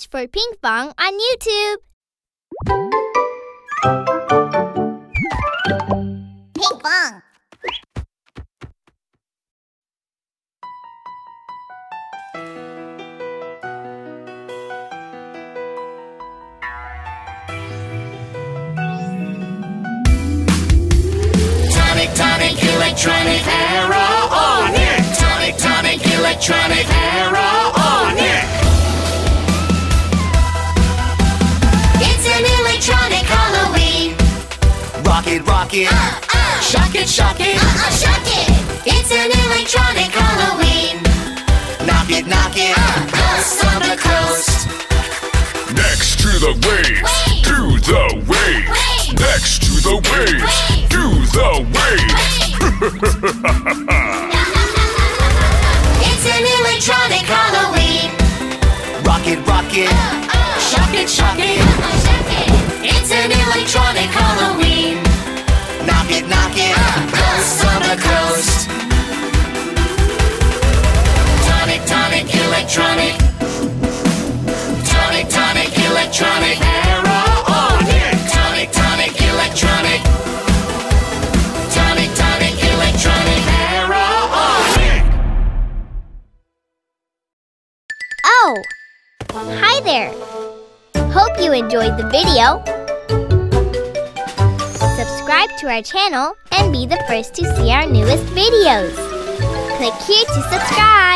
Search for Pinkfong on YouTube. Pinkfong. Tonic, tonic, electronic arrow on it. Tonic, tonic, electronic arrow it, rock it. Uh, uh. Shock it, shock it. Uh, uh, shock it. It's an electronic Halloween. Knock it, knock it. Ghost on the coast. Next to the waves, Wave. do the waves. Wave. Next to the waves, Wave. do the waves. It's an electronic Halloween. Rock it, rock it. Shock it, shock it. It's an electronic Halloween. It, knock it. Ghost on the coast. Tonic, tonic, electronic. Tonic, tonic, electronic on it. Tonic, tonic, electronic. Tonic, tonic, electronic on it. Oh! Hi there! Hope you enjoyed the video. Subscribe to our channel and be the first to see our newest videos. Click here to subscribe.